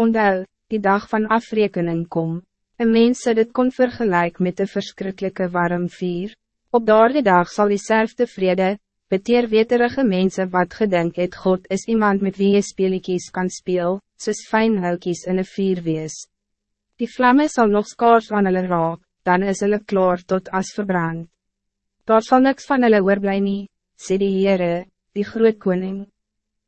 Ondou, die dag van afrekening kom. Een mens sou dit kon vergelijk met de verschrikkelijke warm vier. Op daardie dag zal diezelfde vrede, beteer weterige mensen wat gedenk het God is iemand met wie je speelikies kan speel, soos fijn hulkies in een vier wees. Die vlammen zal nog skaars aan hulle raak, dan is hulle klaar tot as verbrand. Daar zal niks van hulle oorblij nie, sê die Heere, die groot koning.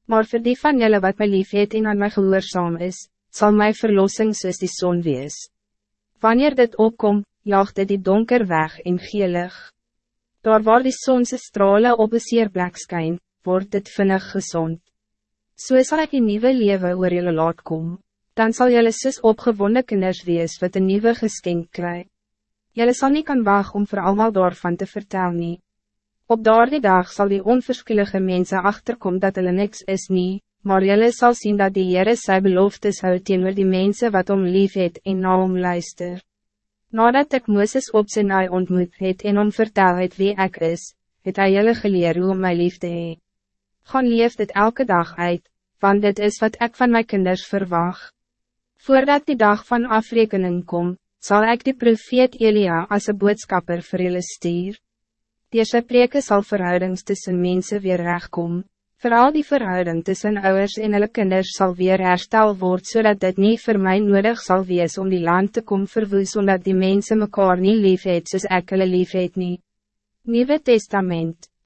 Maar voor die van julle wat my lief het en aan my gehoorzaam is, zal mijn verlossing soos die zon wees. Wanneer dit opkom, jaagt dit die donker weg en gelig. Daar waar die zonse stralen op een zeer plek skyn, word dit vinnig gezond. So sal ek die nieuwe leven oor julle laat kom, dan zal julle soos opgewonde kinders wees wat een nieuwe geskenk kry. Julle sal nie kan wacht om voor allemaal daarvan te vertellen. nie. Op daardie dag zal die onverschillige mensen achterkom dat hulle niks is nie, maar jylle sal zien dat die Heere sy beloftes hou teenoor die mensen wat om lief het en na om luister. Nadat ik Mooses op sy naai ontmoet het en om vertel het wie ik is, het hy jylle geleer hoe om my lief te hee. Gaan leef dit elke dag uit, want dit is wat ik van mijn kinders verwacht. Voordat die dag van afrekening kom, zal ik die profeet Elia als een boodskapper vir julle stuur. Sy preke sal verhoudings tussen mensen weer rechtkom. Vooral die verhouding tussen ouders en hulle kinders zal weer herstel worden, zodat dit niet voor mij nodig zal wees om die land te komen verwoes, omdat die mensen mekaar niet lief het soos ek hulle lief het nie. Nieuwe Testament